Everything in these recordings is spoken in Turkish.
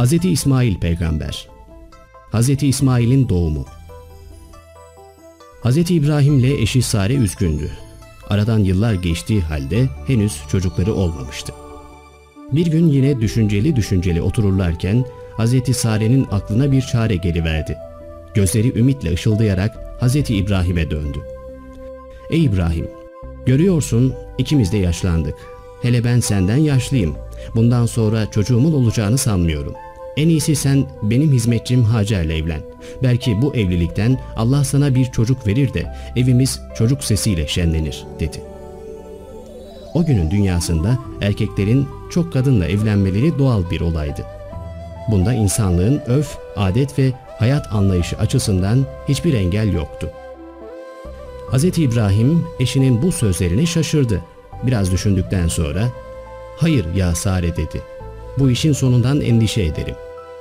Hz. İsmail Peygamber Hz. İsmail'in doğumu Hz. İbrahim ile eşi Sare üzgündü. Aradan yıllar geçtiği halde henüz çocukları olmamıştı. Bir gün yine düşünceli düşünceli otururlarken Hz. Sare'nin aklına bir çare geliverdi. Gözleri ümitle ışıldayarak Hz. İbrahim'e döndü. Ey İbrahim! Görüyorsun ikimiz de yaşlandık. Hele ben senden yaşlıyım. Bundan sonra çocuğumun olacağını sanmıyorum. En iyisi sen benim hizmetçim Hacer'le evlen. Belki bu evlilikten Allah sana bir çocuk verir de evimiz çocuk sesiyle şenlenir dedi. O günün dünyasında erkeklerin çok kadınla evlenmeleri doğal bir olaydı. Bunda insanlığın öf, adet ve hayat anlayışı açısından hiçbir engel yoktu. Hz. İbrahim eşinin bu sözlerine şaşırdı. Biraz düşündükten sonra ''Hayır ya Sare'' dedi. ''Bu işin sonundan endişe ederim.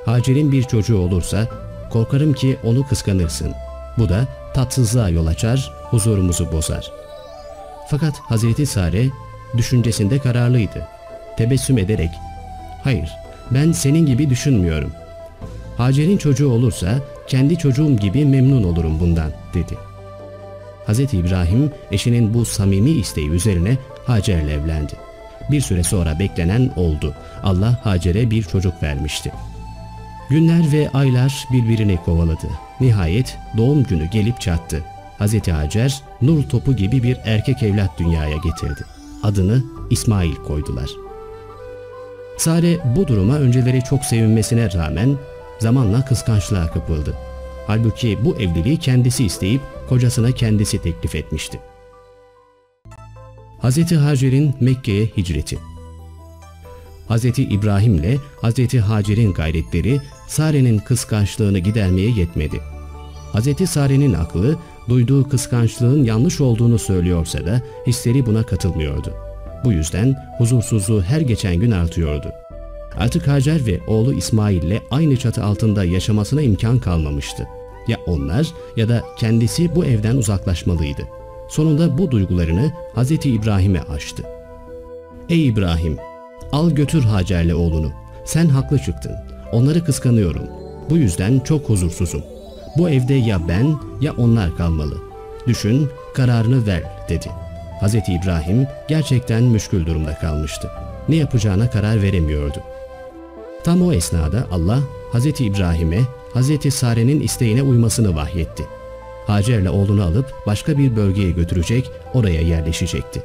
Hacer'in bir çocuğu olursa korkarım ki onu kıskanırsın. Bu da tatsızlığa yol açar, huzurumuzu bozar.'' Fakat Hazreti Sare düşüncesinde kararlıydı. Tebessüm ederek ''Hayır, ben senin gibi düşünmüyorum. Hacer'in çocuğu olursa kendi çocuğum gibi memnun olurum bundan.'' dedi. Hz. İbrahim eşinin bu samimi isteği üzerine Hacer'le evlendi. Bir süre sonra beklenen oldu. Allah Hacer'e bir çocuk vermişti. Günler ve aylar birbirini kovaladı. Nihayet doğum günü gelip çattı. Hz. Hacer nur topu gibi bir erkek evlat dünyaya getirdi. Adını İsmail koydular. Sare bu duruma önceleri çok sevinmesine rağmen zamanla kıskançlığa kapıldı. Halbuki bu evliliği kendisi isteyip kocasına kendisi teklif etmişti. Hz. Hacer'in Mekke'ye hicreti Hz. İbrahim ile Hz. Hacer'in gayretleri Sare'nin kıskançlığını gidermeye yetmedi. Hz. Sare'nin aklı duyduğu kıskançlığın yanlış olduğunu söylüyorsa da hisleri buna katılmıyordu. Bu yüzden huzursuzluğu her geçen gün artıyordu. Artık Hacer ve oğlu İsmail ile aynı çatı altında yaşamasına imkan kalmamıştı. Ya onlar ya da kendisi bu evden uzaklaşmalıydı. Sonunda bu duygularını Hz. İbrahim'e açtı. Ey İbrahim! Al götür Hacer'le oğlunu. Sen haklı çıktın. Onları kıskanıyorum. Bu yüzden çok huzursuzum. Bu evde ya ben ya onlar kalmalı. Düşün, kararını ver dedi. Hz. İbrahim gerçekten müşkül durumda kalmıştı. Ne yapacağına karar veremiyordu. Tam o esnada Allah Hz. İbrahim'e Hz. Sare'nin isteğine uymasını vahyetti. Hacer'le oğlunu alıp başka bir bölgeye götürecek, oraya yerleşecekti.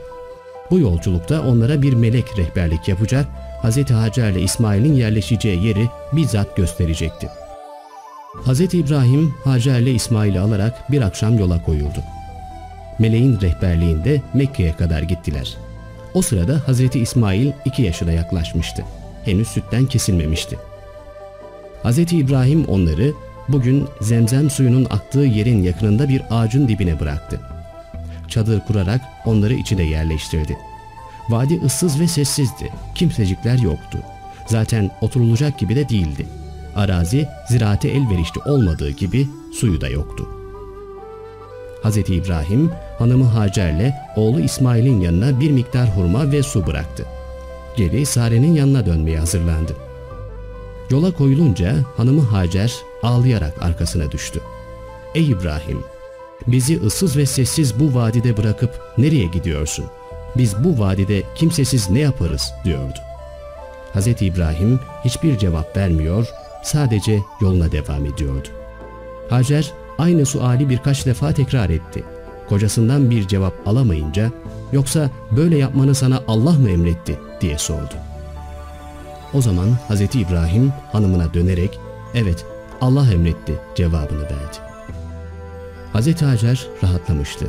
Bu yolculukta onlara bir melek rehberlik yapacak, Hz. Hacer'le İsmail'in yerleşeceği yeri bizzat gösterecekti. Hz. İbrahim Hacer'le İsmail'i alarak bir akşam yola koyuldu. Meleğin rehberliğinde Mekke'ye kadar gittiler. O sırada Hz. İsmail iki yaşına yaklaşmıştı. Henüz sütten kesilmemişti. Hz. İbrahim onları bugün zemzem suyunun aktığı yerin yakınında bir ağacın dibine bıraktı. Çadır kurarak onları içine yerleştirdi. Vadi ıssız ve sessizdi. Kimsecikler yoktu. Zaten oturulacak gibi de değildi. Arazi ziraate elverişli olmadığı gibi suyu da yoktu. Hz. İbrahim hanımı Hacer'le oğlu İsmail'in yanına bir miktar hurma ve su bıraktı. Geri Sare'nin yanına dönmeye hazırlandı. Yola koyulunca hanımı Hacer ağlayarak arkasına düştü. Ey İbrahim! Bizi ıssız ve sessiz bu vadide bırakıp nereye gidiyorsun? Biz bu vadide kimsesiz ne yaparız diyordu. Hz. İbrahim hiçbir cevap vermiyor, sadece yoluna devam ediyordu. Hacer aynı suali birkaç defa tekrar etti. Kocasından bir cevap alamayınca yoksa böyle yapmanı sana Allah mı emretti diye sordu. O zaman Hz. İbrahim hanımına dönerek evet Allah emretti cevabını verdi. Hz. Hacer rahatlamıştı.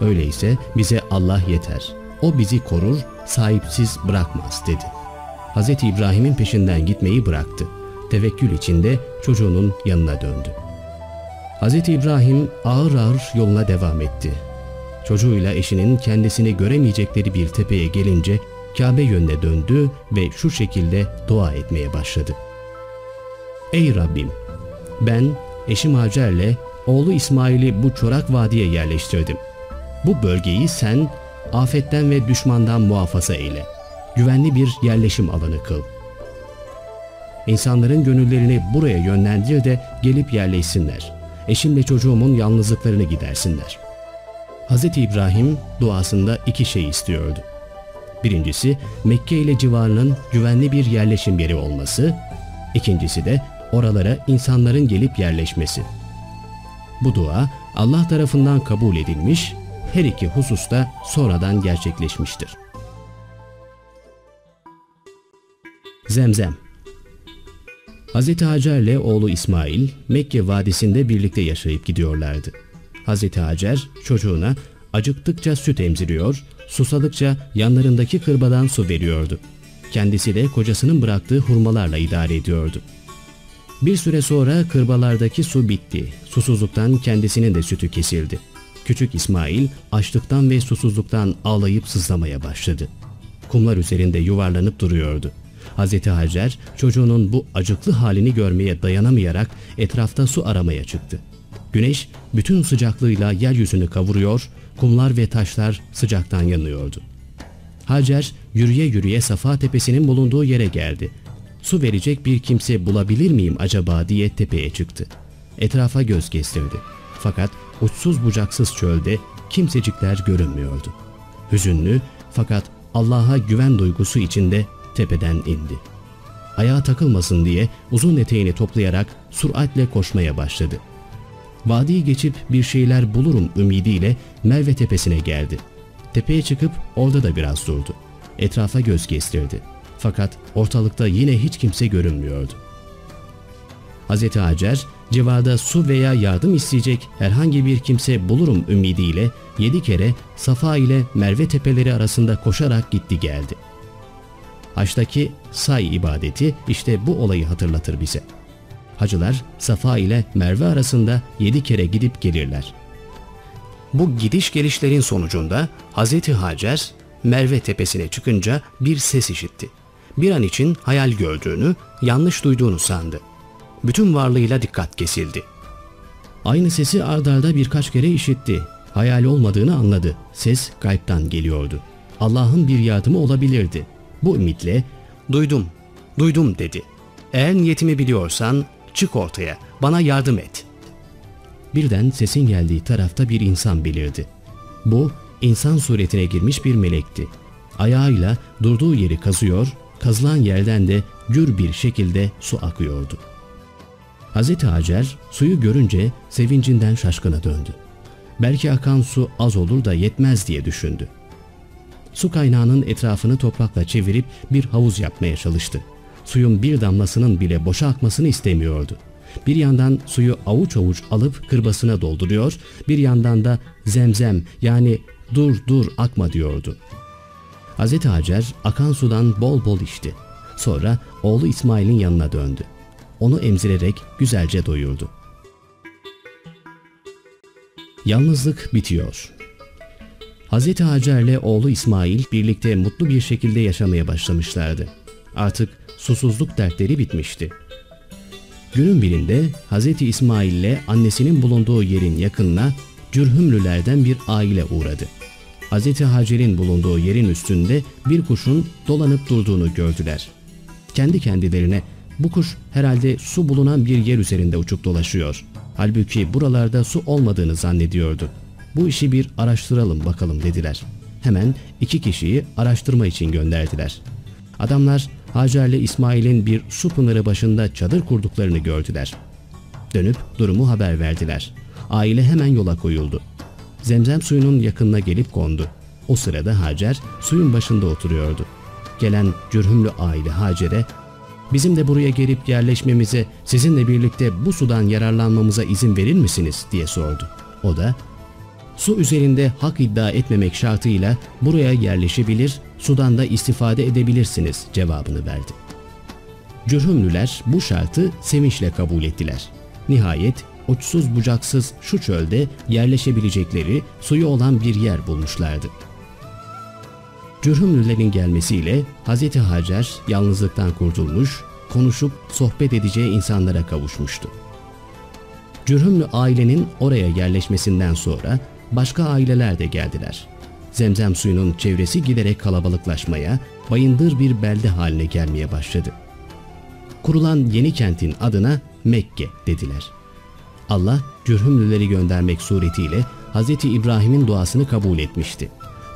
Öyleyse bize Allah yeter. O bizi korur, sahipsiz bırakmaz dedi. Hz. İbrahim'in peşinden gitmeyi bıraktı. Tevekkül içinde çocuğunun yanına döndü. Hz. İbrahim ağır ağır yoluna devam etti. Çocuğuyla eşinin kendisini göremeyecekleri bir tepeye gelince Kabe yönüne döndü ve şu şekilde dua etmeye başladı. Ey Rabbim! Ben eşim Hacer'le oğlu İsmail'i bu çorak vadiye yerleştirdim. Bu bölgeyi sen afetten ve düşmandan muhafaza eyle. Güvenli bir yerleşim alanı kıl. İnsanların gönüllerini buraya yönlendir de gelip yerleşsinler. Eşimle çocuğumun yalnızlıklarını gidersinler. Hz. İbrahim duasında iki şey istiyordu. Birincisi Mekke ile civarının güvenli bir yerleşim yeri olması, ikincisi de oralara insanların gelip yerleşmesi. Bu dua Allah tarafından kabul edilmiş, her iki hususta sonradan gerçekleşmiştir. Zemzem Hz. Hacer ile oğlu İsmail Mekke vadisinde birlikte yaşayıp gidiyorlardı. Hz. Hacer çocuğuna acıktıkça süt emziriyor, susadıkça yanlarındaki kırbadan su veriyordu. Kendisi de kocasının bıraktığı hurmalarla idare ediyordu. Bir süre sonra kırbalardaki su bitti. Susuzluktan kendisinin de sütü kesildi. Küçük İsmail açlıktan ve susuzluktan ağlayıp sızlamaya başladı. Kumlar üzerinde yuvarlanıp duruyordu. Hz. Hacer çocuğunun bu acıklı halini görmeye dayanamayarak etrafta su aramaya çıktı. Güneş bütün sıcaklığıyla yeryüzünü kavuruyor, kumlar ve taşlar sıcaktan yanıyordu. Hacer yürüye yürüye Safa tepesinin bulunduğu yere geldi. Su verecek bir kimse bulabilir miyim acaba diye tepeye çıktı. Etrafa göz kestirdi. Fakat uçsuz bucaksız çölde kimsecikler görünmüyordu. Hüzünlü fakat Allah'a güven duygusu içinde tepeden indi. Ayağa takılmasın diye uzun eteğini toplayarak süratle koşmaya başladı. Vadiyi geçip bir şeyler bulurum ümidiyle Merve tepesine geldi. Tepeye çıkıp orada da biraz durdu. Etrafa göz kestirdi. Fakat ortalıkta yine hiç kimse görünmüyordu. Hz. Hacer, civarda su veya yardım isteyecek herhangi bir kimse bulurum ümidiyle yedi kere Safa ile Merve tepeleri arasında koşarak gitti geldi. Haçtaki say ibadeti işte bu olayı hatırlatır bize. Hacılar Safa ile Merve arasında yedi kere gidip gelirler. Bu gidiş gelişlerin sonucunda Hz. Hacer Merve tepesine çıkınca bir ses işitti. Bir an için hayal gördüğünü, yanlış duyduğunu sandı. Bütün varlığıyla dikkat kesildi. Aynı sesi ardarda birkaç kere işitti. Hayal olmadığını anladı. Ses kalpten geliyordu. Allah'ın bir yardımı olabilirdi. Bu ümitle duydum, duydum dedi. Eğer niyetimi biliyorsan çık ortaya, bana yardım et. Birden sesin geldiği tarafta bir insan belirdi. Bu insan suretine girmiş bir melekti. Ayağıyla durduğu yeri kazıyor, kazılan yerden de gür bir şekilde su akıyordu. Hz. Hacer suyu görünce sevincinden şaşkına döndü. Belki akan su az olur da yetmez diye düşündü. Su kaynağının etrafını toprakla çevirip bir havuz yapmaya çalıştı. Suyun bir damlasının bile boşa akmasını istemiyordu. Bir yandan suyu avuç avuç alıp kırbasına dolduruyor, bir yandan da zemzem yani dur dur akma diyordu. Hz. Hacer akan sudan bol bol içti. Sonra oğlu İsmail'in yanına döndü. Onu emzirerek güzelce doyurdu. Yalnızlık bitiyor. Hz. Hacer'le oğlu İsmail birlikte mutlu bir şekilde yaşamaya başlamışlardı. Artık susuzluk dertleri bitmişti. Günün birinde Hz. İsmail ile annesinin bulunduğu yerin yakınına Cürhümlülerden bir aile uğradı. Hz. Hacer'in bulunduğu yerin üstünde bir kuşun dolanıp durduğunu gördüler. Kendi kendilerine bu kuş herhalde su bulunan bir yer üzerinde uçup dolaşıyor. Halbuki buralarda su olmadığını zannediyordu. Bu işi bir araştıralım bakalım dediler. Hemen iki kişiyi araştırma için gönderdiler. Adamlar Hacer ile İsmail'in bir su pınarı başında çadır kurduklarını gördüler. Dönüp durumu haber verdiler. Aile hemen yola koyuldu. Zemzem suyunun yakınına gelip kondu. O sırada Hacer suyun başında oturuyordu. Gelen cürhümlü aile Hacer'e bizim de buraya gelip yerleşmemize, sizinle birlikte bu sudan yararlanmamıza izin verir misiniz diye sordu. O da su üzerinde hak iddia etmemek şartıyla buraya yerleşebilir, sudan da istifade edebilirsiniz cevabını verdi. Cürhümlüler bu şartı sevinçle kabul ettiler. Nihayet uçsuz bucaksız şu çölde yerleşebilecekleri suyu olan bir yer bulmuşlardı. Cürhümlülerin gelmesiyle Hz. Hacer yalnızlıktan kurtulmuş, konuşup sohbet edeceği insanlara kavuşmuştu. Cürhümlü ailenin oraya yerleşmesinden sonra başka aileler de geldiler. Zemzem suyunun çevresi giderek kalabalıklaşmaya, bayındır bir belde haline gelmeye başladı. kurulan yeni kentin adına Mekke dediler. Allah Cürhümlüleri göndermek suretiyle Hz. İbrahim'in duasını kabul etmişti.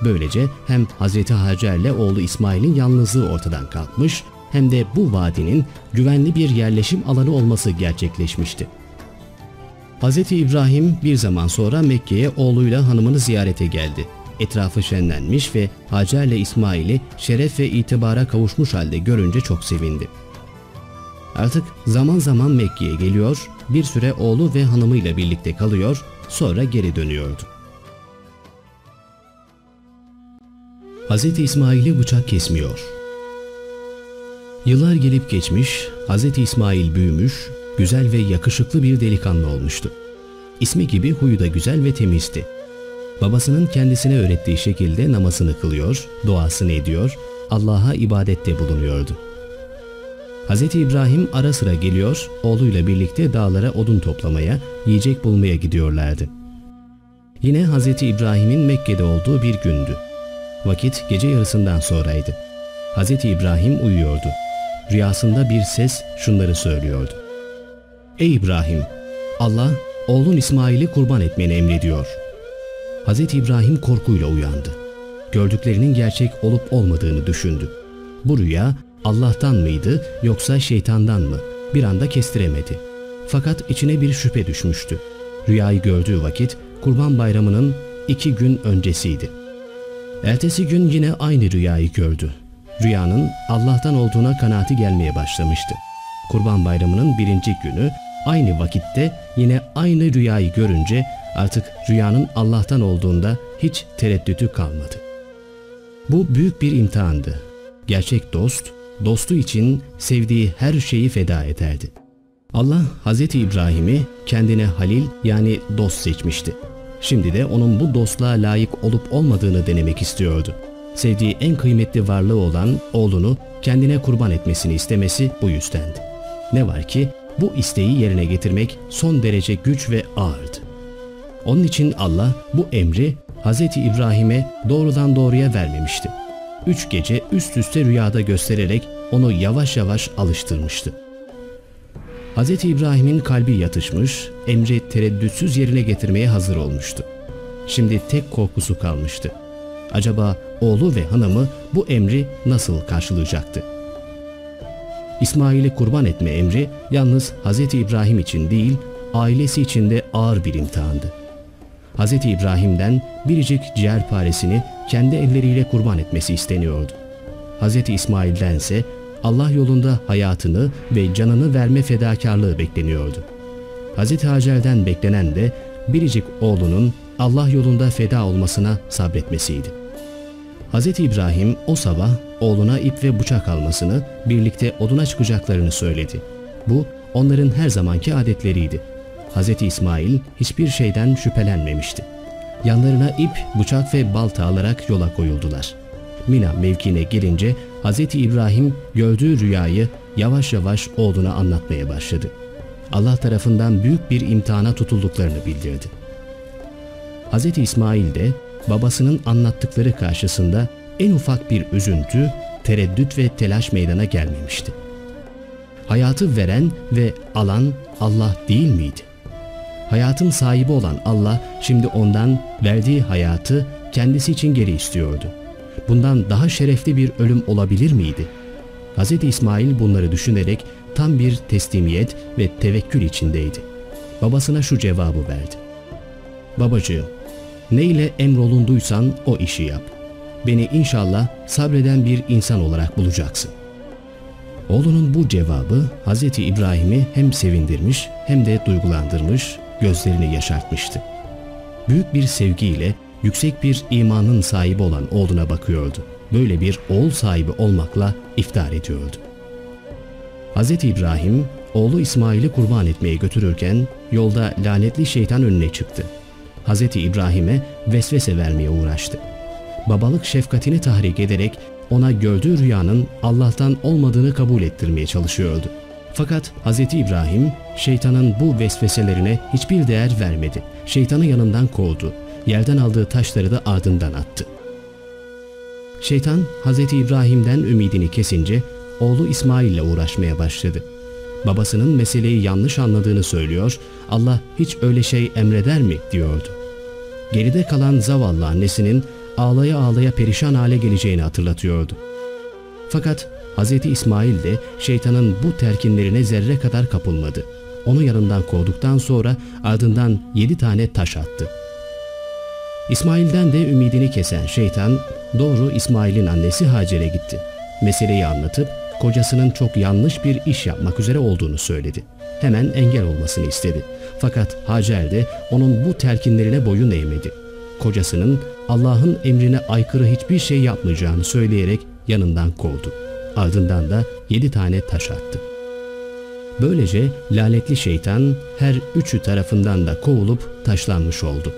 Böylece hem Hz. Hacer'le oğlu İsmail'in yalnızlığı ortadan kalkmış hem de bu vadinin güvenli bir yerleşim alanı olması gerçekleşmişti. Hz. İbrahim bir zaman sonra Mekke'ye oğluyla hanımını ziyarete geldi. Etrafı şenlenmiş ve Hacer'le İsmail'i şeref ve itibara kavuşmuş halde görünce çok sevindi. Artık zaman zaman Mekke'ye geliyor, bir süre oğlu ve hanımıyla birlikte kalıyor, sonra geri dönüyordu. Hz. İsmail'i bıçak kesmiyor. Yıllar gelip geçmiş, Hz. İsmail büyümüş, güzel ve yakışıklı bir delikanlı olmuştu. İsmi gibi huyu da güzel ve temizdi. Babasının kendisine öğrettiği şekilde namazını kılıyor, duasını ediyor, Allah'a ibadette bulunuyordu. Hz. İbrahim ara sıra geliyor, oğluyla birlikte dağlara odun toplamaya, yiyecek bulmaya gidiyorlardı. Yine Hz. İbrahim'in Mekke'de olduğu bir gündü. Vakit gece yarısından sonraydı. Hz. İbrahim uyuyordu. Rüyasında bir ses şunları söylüyordu. Ey İbrahim! Allah oğlun İsmail'i kurban etmeni emrediyor. Hz. İbrahim korkuyla uyandı. Gördüklerinin gerçek olup olmadığını düşündü. Bu rüya Allah'tan mıydı yoksa şeytandan mı? Bir anda kestiremedi. Fakat içine bir şüphe düşmüştü. Rüyayı gördüğü vakit Kurban Bayramı'nın iki gün öncesiydi. Ertesi gün yine aynı rüyayı gördü. Rüyanın Allah'tan olduğuna kanaati gelmeye başlamıştı. Kurban Bayramı'nın birinci günü aynı vakitte yine aynı rüyayı görünce artık rüyanın Allah'tan olduğunda hiç tereddütü kalmadı. Bu büyük bir imtihandı. Gerçek dost, dostu için sevdiği her şeyi feda ederdi. Allah Hz. İbrahim'i kendine halil yani dost seçmişti. Şimdi de onun bu dostluğa layık olup olmadığını denemek istiyordu. Sevdiği en kıymetli varlığı olan oğlunu kendine kurban etmesini istemesi bu yüzdendi. Ne var ki bu isteği yerine getirmek son derece güç ve ağırdı. Onun için Allah bu emri Hz. İbrahim'e doğrudan doğruya vermemişti. Üç gece üst üste rüyada göstererek onu yavaş yavaş alıştırmıştı. Hz. İbrahim'in kalbi yatışmış, emri tereddütsüz yerine getirmeye hazır olmuştu. Şimdi tek korkusu kalmıştı. Acaba oğlu ve hanımı bu emri nasıl karşılayacaktı? İsmail'i kurban etme emri yalnız Hz. İbrahim için değil, ailesi için de ağır bir imtihandı. Hz. İbrahim'den biricik ciğerparesini kendi elleriyle kurban etmesi isteniyordu. Hz. İsmail'den ise Allah yolunda hayatını ve canını verme fedakarlığı bekleniyordu. Hz. Hacer'den beklenen de biricik oğlunun Allah yolunda feda olmasına sabretmesiydi. Hz. İbrahim o sabah oğluna ip ve bıçak almasını, birlikte oduna çıkacaklarını söyledi. Bu onların her zamanki adetleriydi. Hz. İsmail hiçbir şeyden şüphelenmemişti. Yanlarına ip, bıçak ve balta alarak yola koyuldular. Mina mevkine gelince Hz. İbrahim gördüğü rüyayı yavaş yavaş oğluna anlatmaya başladı. Allah tarafından büyük bir imtihana tutulduklarını bildirdi. Hz. İsmail de babasının anlattıkları karşısında en ufak bir üzüntü, tereddüt ve telaş meydana gelmemişti. Hayatı veren ve alan Allah değil miydi? Hayatın sahibi olan Allah şimdi ondan verdiği hayatı kendisi için geri istiyordu. Bundan daha şerefli bir ölüm olabilir miydi? Hz. İsmail bunları düşünerek tam bir teslimiyet ve tevekkül içindeydi. Babasına şu cevabı verdi. Babacığım, ne ile emrolunduysan o işi yap. Beni inşallah sabreden bir insan olarak bulacaksın. Oğlunun bu cevabı Hz. İbrahim'i hem sevindirmiş hem de duygulandırmış, gözlerini yaşartmıştı. Büyük bir sevgiyle yüksek bir imanın sahibi olan oğluna bakıyordu. Böyle bir oğul sahibi olmakla iftihar ediyordu. Hz. İbrahim oğlu İsmail'i kurban etmeye götürürken yolda lanetli şeytan önüne çıktı. Hz. İbrahim'e vesvese vermeye uğraştı. Babalık şefkatini tahrik ederek ona gördüğü rüyanın Allah'tan olmadığını kabul ettirmeye çalışıyordu. Fakat Hz. İbrahim şeytanın bu vesveselerine hiçbir değer vermedi. Şeytanı yanından kovdu. Yerden aldığı taşları da ardından attı. Şeytan Hz. İbrahim'den ümidini kesince oğlu İsmail ile uğraşmaya başladı. babasının meseleyi yanlış anladığını söylüyor, Allah hiç öyle şey emreder mi diyordu. Geride kalan zavallı annesinin ağlaya ağlaya perişan hale geleceğini hatırlatıyordu. Fakat Hz. İsmail de şeytanın bu terkinlerine zerre kadar kapılmadı. Onu yanından kovduktan sonra ardından yedi tane taş attı. İsmail'den de ümidini kesen şeytan doğru İsmail'in annesi Hacer'e gitti. Meseleyi anlatıp kocasının çok yanlış bir iş yapmak üzere olduğunu söyledi. Hemen engel olmasını istedi. Fakat Hacer de onun bu telkinlerine boyun eğmedi. Kocasının Allah'ın emrine aykırı hiçbir şey yapmayacağını söyleyerek yanından kovdu. Ardından da yedi tane taş attı. Böylece lanetli şeytan her üçü tarafından da kovulup taşlanmış oldu.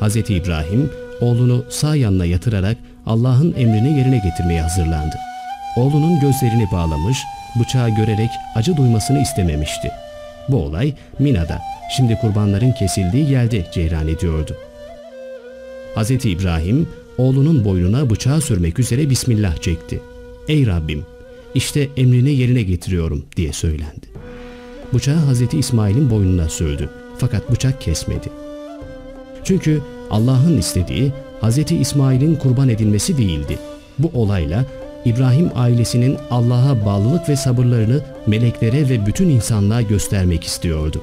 Hz. İbrahim oğlunu sağ yanına yatırarak Allah'ın emrini yerine getirmeye hazırlandı. Oğlunun gözlerini bağlamış, bıçağı görerek acı duymasını istememişti. Bu olay Mina'da, şimdi kurbanların kesildiği yerde cereyan ediyordu. Hz. İbrahim oğlunun boynuna bıçağı sürmek üzere Bismillah çekti. Ey Rabbim işte emrini yerine getiriyorum diye söylendi. Bıçağı Hz. İsmail'in boynuna sürdü fakat bıçak kesmedi. Çünkü Allah'ın istediği Hz. İsmail'in kurban edilmesi değildi. Bu olayla İbrahim ailesinin Allah'a bağlılık ve sabırlarını meleklere ve bütün insanlığa göstermek istiyordu.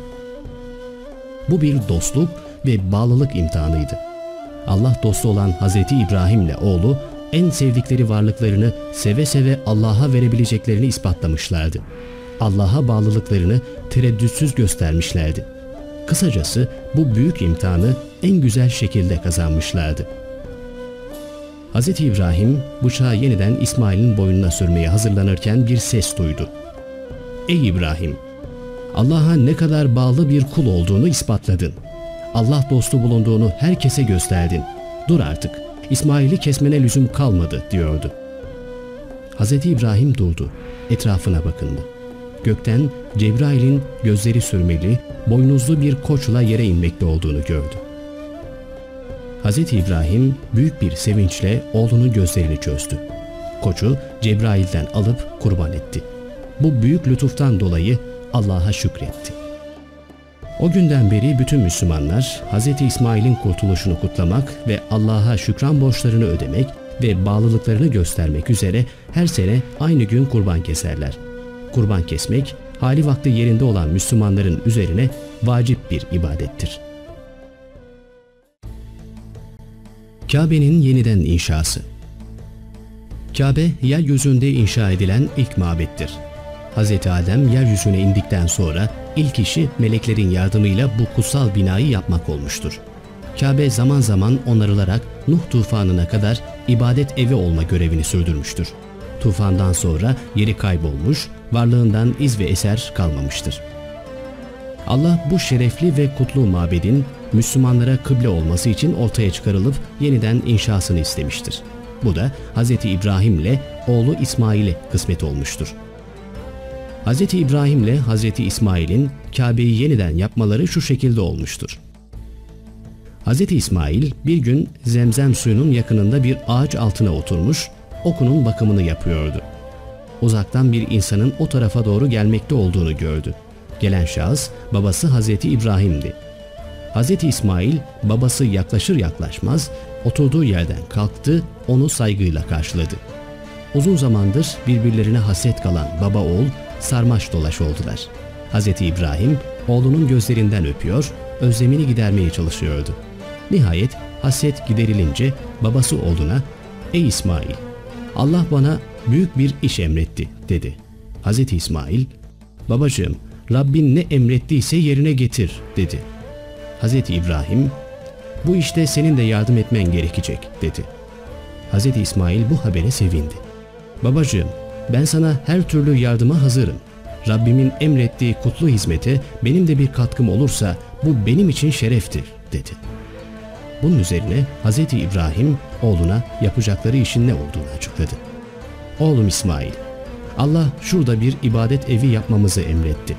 Bu bir dostluk ve bağlılık imtihanıydı. Allah dostu olan Hz. İbrahim ile oğlu en sevdikleri varlıklarını seve seve Allah'a verebileceklerini ispatlamışlardı. Allah'a bağlılıklarını tereddütsüz göstermişlerdi. Kısacası bu büyük imtihanı en güzel şekilde kazanmışlardı. Hz. İbrahim bıçağı yeniden İsmail'in boynuna sürmeye hazırlanırken bir ses duydu. Ey İbrahim! Allah'a ne kadar bağlı bir kul olduğunu ispatladın. Allah dostu bulunduğunu herkese gösterdin. Dur artık, İsmail'i kesmene lüzum kalmadı diyordu. Hz. İbrahim durdu, etrafına bakındı. Gökten Cebrail'in gözleri sürmeli, boynuzlu bir koçla yere inmekte olduğunu gördü. Hz. İbrahim büyük bir sevinçle oğlunun gözlerini çözdü. Koçu Cebrail'den alıp kurban etti. Bu büyük lütuftan dolayı Allah'a şükretti. O günden beri bütün Müslümanlar Hz. İsmail'in kurtuluşunu kutlamak ve Allah'a şükran borçlarını ödemek ve bağlılıklarını göstermek üzere her sene aynı gün kurban keserler. Kurban kesmek, hali vakti yerinde olan Müslümanların üzerine vacip bir ibadettir. Kabe'nin yeniden inşası Kabe, yeryüzünde inşa edilen ilk mabettir. Hz. Adem yeryüzüne indikten sonra ilk işi meleklerin yardımıyla bu kutsal binayı yapmak olmuştur. Kabe zaman zaman onarılarak Nuh tufanına kadar ibadet evi olma görevini sürdürmüştür. Tufandan sonra yeri kaybolmuş, varlığından iz ve eser kalmamıştır. Allah bu şerefli ve kutlu mabedin Müslümanlara kıble olması için ortaya çıkarılıp yeniden inşasını istemiştir. Bu da Hz. İbrahim ile oğlu İsmail'e kısmet olmuştur. Hz. İbrahim ile Hz. İsmail'in Kabe'yi yeniden yapmaları şu şekilde olmuştur. Hz. İsmail bir gün zemzem suyunun yakınında bir ağaç altına oturmuş, okunun bakımını yapıyordu. Uzaktan bir insanın o tarafa doğru gelmekte olduğunu gördü. Gelen şahıs babası Hz. İbrahim'di. Hz. İsmail babası yaklaşır yaklaşmaz oturduğu yerden kalktı, onu saygıyla karşıladı. Uzun zamandır birbirlerine haset kalan baba oğul sarmaş dolaş oldular. Hz. İbrahim oğlunun gözlerinden öpüyor, özlemini gidermeye çalışıyordu. Nihayet haset giderilince babası oğluna ''Ey İsmail, Allah bana büyük bir iş emretti.'' dedi. Hz. İsmail ''Babacığım, Rabbin ne emrettiyse yerine getir.'' dedi. Hz. İbrahim ''Bu işte senin de yardım etmen gerekecek.'' dedi. Hz. İsmail bu habere sevindi. ''Babacığım, ben sana her türlü yardıma hazırım. Rabbimin emrettiği kutlu hizmete benim de bir katkım olursa bu benim için şereftir, dedi. Bunun üzerine Hz. İbrahim oğluna yapacakları işin ne olduğunu açıkladı. Oğlum İsmail, Allah şurada bir ibadet evi yapmamızı emretti.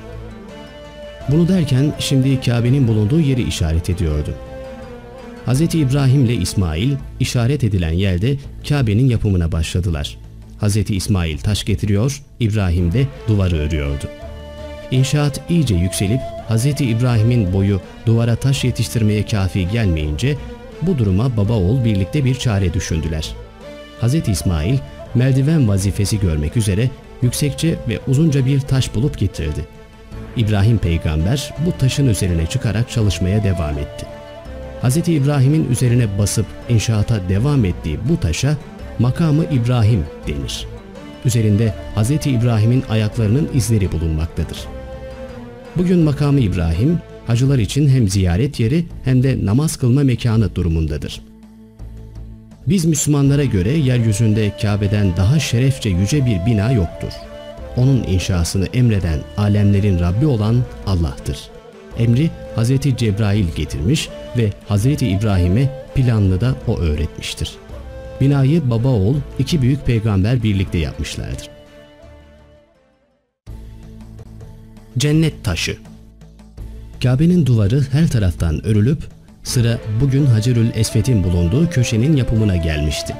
Bunu derken şimdi Kabe'nin bulunduğu yeri işaret ediyordu. Hz. İbrahim ile İsmail işaret edilen yerde Kabe'nin yapımına başladılar. Hz. İsmail taş getiriyor, İbrahim de duvarı örüyordu. İnşaat iyice yükselip Hz. İbrahim'in boyu duvara taş yetiştirmeye kafi gelmeyince bu duruma baba oğul birlikte bir çare düşündüler. Hz. İsmail merdiven vazifesi görmek üzere yüksekçe ve uzunca bir taş bulup getirdi. İbrahim peygamber bu taşın üzerine çıkarak çalışmaya devam etti. Hz. İbrahim'in üzerine basıp inşaata devam ettiği bu taşa makamı İbrahim denir. Üzerinde Hz. İbrahim'in ayaklarının izleri bulunmaktadır. Bugün makamı İbrahim, hacılar için hem ziyaret yeri hem de namaz kılma mekanı durumundadır. Biz Müslümanlara göre yeryüzünde Kabe'den daha şerefçe yüce bir bina yoktur. Onun inşasını emreden alemlerin Rabbi olan Allah'tır. Emri Hz. Cebrail getirmiş ve Hz. İbrahim'e planlı da o öğretmiştir. Binayı baba oğul iki büyük peygamber birlikte yapmışlardır. Cennet taşı Kabe'nin duvarı her taraftan örülüp sıra bugün Hacerül Esved'in bulunduğu köşenin yapımına gelmişti.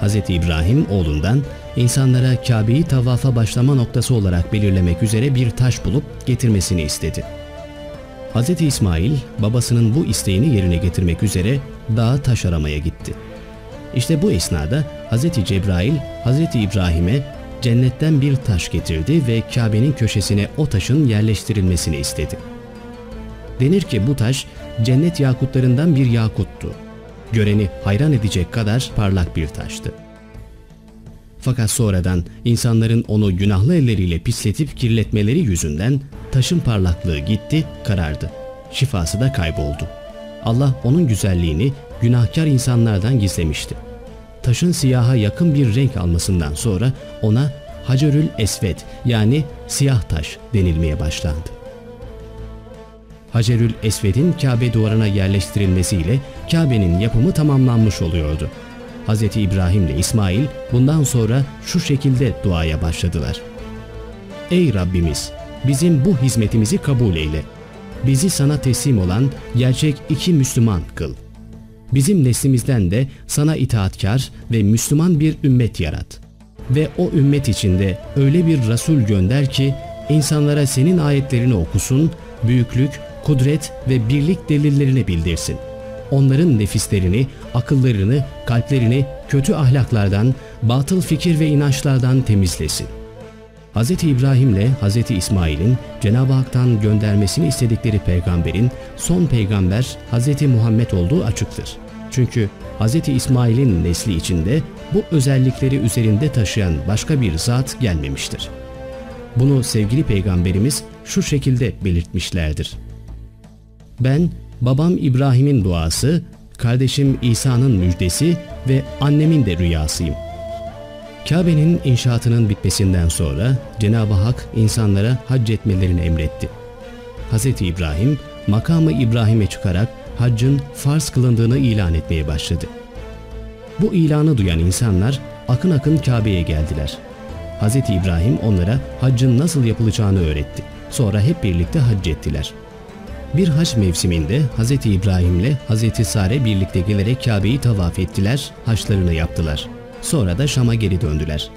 Hz. İbrahim oğlundan insanlara Kabe'yi tavafa başlama noktası olarak belirlemek üzere bir taş bulup getirmesini istedi. Hz. İsmail babasının bu isteğini yerine getirmek üzere dağa taş aramaya gitti. İşte bu esnada Hz. Cebrail Hz. İbrahim'e cennetten bir taş getirdi ve Kabe'nin köşesine o taşın yerleştirilmesini istedi. Denir ki bu taş cennet yakutlarından bir yakuttu. Göreni hayran edecek kadar parlak bir taştı. Fakat sonradan insanların onu günahlı elleriyle pisletip kirletmeleri yüzünden taşın parlaklığı gitti, karardı. Şifası da kayboldu. Allah onun güzelliğini günahkar insanlardan gizlemişti. Taşın siyaha yakın bir renk almasından sonra ona Hacerül Esved yani siyah taş denilmeye başlandı. Hacerül Esved'in Kabe duvarına yerleştirilmesiyle Kabe'nin yapımı tamamlanmış oluyordu. Hz. İbrahim ile İsmail bundan sonra şu şekilde duaya başladılar. Ey Rabbimiz! Bizim bu hizmetimizi kabul eyle. Bizi sana teslim olan gerçek iki Müslüman kıl. Bizim neslimizden de sana itaatkar ve Müslüman bir ümmet yarat. Ve o ümmet içinde öyle bir Resul gönder ki insanlara senin ayetlerini okusun, büyüklük, kudret ve birlik delillerini bildirsin. Onların nefislerini, akıllarını, kalplerini kötü ahlaklardan, batıl fikir ve inançlardan temizlesin. Hz. İbrahim ile Hz. İsmail'in Cenab-ı Hak'tan göndermesini istedikleri peygamberin son peygamber Hz. Muhammed olduğu açıktır. Çünkü Hz. İsmail'in nesli içinde bu özellikleri üzerinde taşıyan başka bir zat gelmemiştir. Bunu sevgili peygamberimiz şu şekilde belirtmişlerdir. Ben babam İbrahim'in duası, kardeşim İsa'nın müjdesi ve annemin de rüyasıyım. Kabe'nin inşaatının bitmesinden sonra Cenab-ı Hak insanlara hac etmelerini emretti. Hz. İbrahim makamı İbrahim'e çıkarak haccın farz kılındığını ilan etmeye başladı. Bu ilanı duyan insanlar akın akın Kabe'ye geldiler. Hz. İbrahim onlara haccın nasıl yapılacağını öğretti. Sonra hep birlikte hac ettiler.'' Bir hac mevsiminde Hz. İbrahim ile Hz. Sare birlikte gelerek Kabe'yi tavaf ettiler, haçlarını yaptılar. Sonra da Şam'a geri döndüler.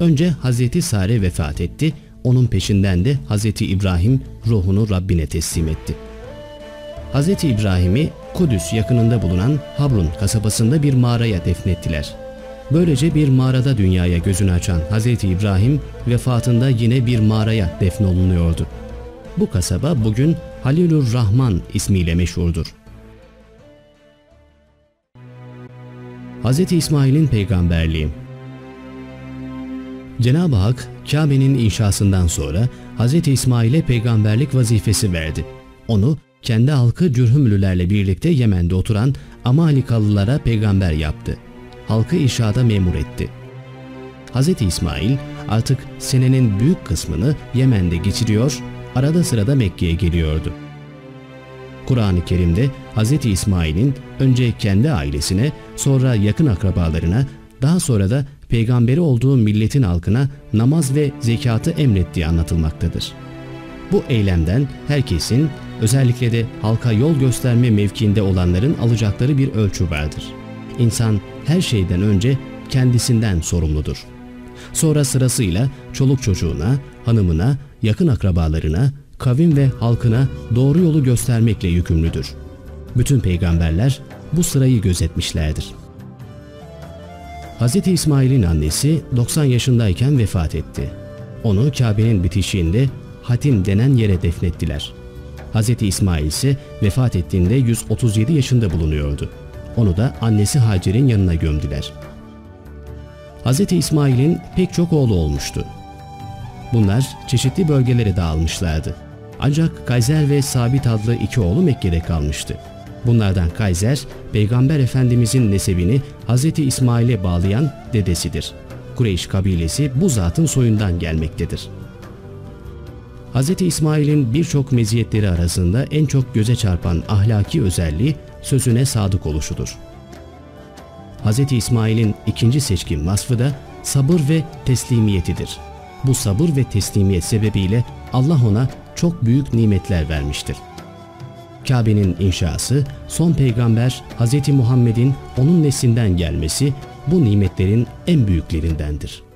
Önce Hz. Sare vefat etti, onun peşinden de Hz. İbrahim ruhunu Rabbine teslim etti. Hz. İbrahim'i Kudüs yakınında bulunan Habrun kasabasında bir mağaraya defnettiler. Böylece bir mağarada dünyaya gözünü açan Hz. İbrahim vefatında yine bir mağaraya defnolunuyordu. Bu kasaba bugün Halilur Rahman ismiyle meşhurdur. Hz. İsmail'in peygamberliği Cenab-ı Hak Kabe'nin inşasından sonra Hz. İsmail'e peygamberlik vazifesi verdi. Onu kendi halkı Cürhümlülerle birlikte Yemen'de oturan Amalikalılara peygamber yaptı. Halkı inşaata memur etti. Hz. İsmail artık senenin büyük kısmını Yemen'de geçiriyor arada sırada Mekke'ye geliyordu. Kur'an-ı Kerim'de Hz. İsmail'in önce kendi ailesine, sonra yakın akrabalarına, daha sonra da peygamberi olduğu milletin halkına namaz ve zekatı emrettiği anlatılmaktadır. Bu eylemden herkesin, özellikle de halka yol gösterme mevkiinde olanların alacakları bir ölçü vardır. İnsan her şeyden önce kendisinden sorumludur. Sonra sırasıyla çoluk çocuğuna, hanımına, yakın akrabalarına, kavim ve halkına doğru yolu göstermekle yükümlüdür. Bütün peygamberler bu sırayı gözetmişlerdir. Hz. İsmail'in annesi 90 yaşındayken vefat etti. Onu Kabe'nin bitişiğinde Hatim denen yere defnettiler. Hz. İsmail ise vefat ettiğinde 137 yaşında bulunuyordu. Onu da annesi Hacer'in yanına gömdüler. Hz. İsmail'in pek çok oğlu olmuştu. Bunlar çeşitli bölgelere dağılmışlardı. Ancak Kayser ve Sabit adlı iki oğlu Mekke'de kalmıştı. Bunlardan Kayser, Peygamber Efendimizin nesebini Hz. İsmail'e bağlayan dedesidir. Kureyş kabilesi bu zatın soyundan gelmektedir. Hz. İsmail'in birçok meziyetleri arasında en çok göze çarpan ahlaki özelliği sözüne sadık oluşudur. Hz. İsmail'in ikinci seçkin vasfı da sabır ve teslimiyetidir. Bu sabır ve teslimiyet sebebiyle Allah ona çok büyük nimetler vermiştir. Kabe'nin inşası, son peygamber Hz. Muhammed'in onun neslinden gelmesi bu nimetlerin en büyüklerindendir.